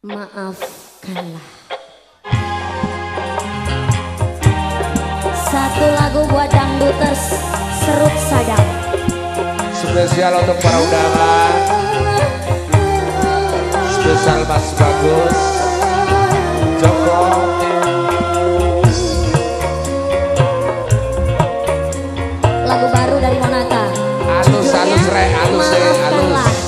maafkanlah. Satu lagu buat dangduters serut sadang Spesial untuk para udara. Spesial Mas Bagus. Joko. Lagu baru dari Monata. Alus, alus, re, alus, re, alus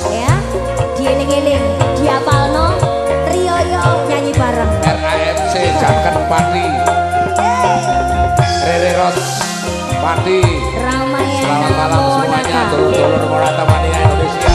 Pati Rere Ros Pati Selamat malam semuanya Dulur-dulur Morata Mania Indonesia.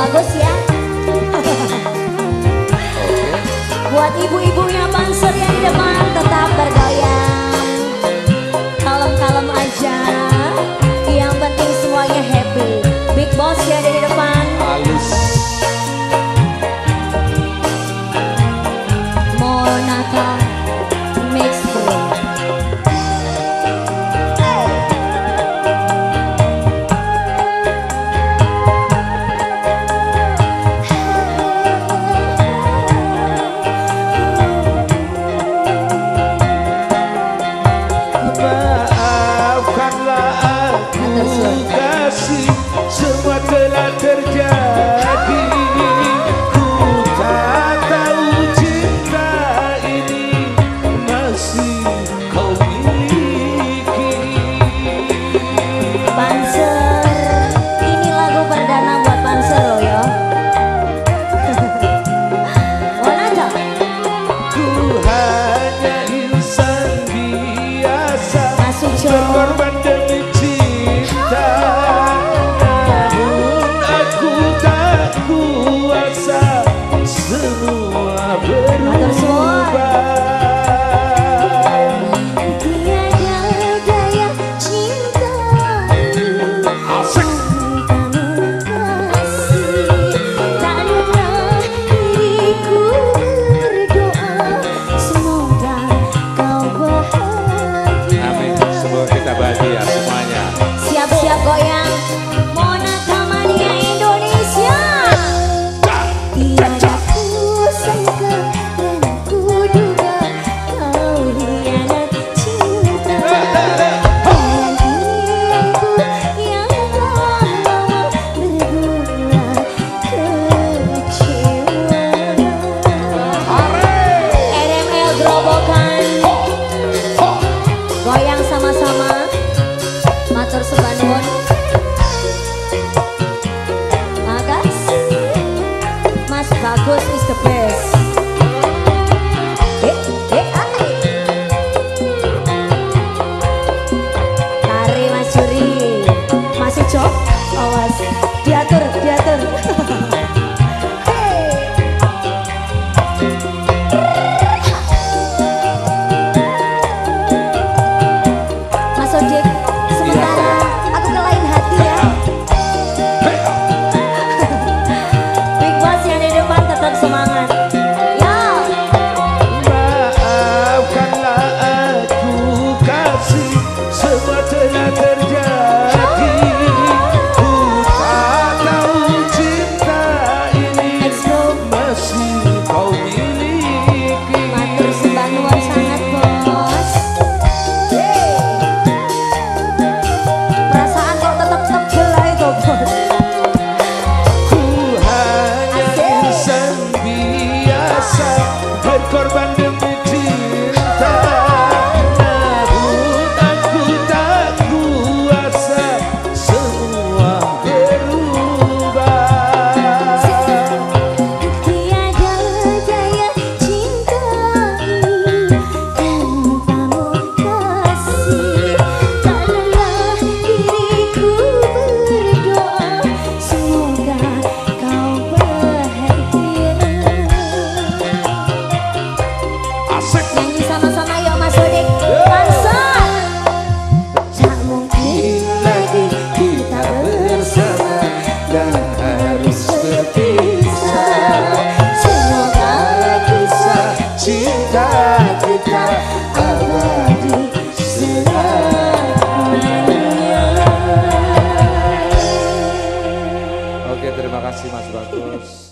bagus ya. Buat ibu-ibu tercih Bagus is the best. a todos.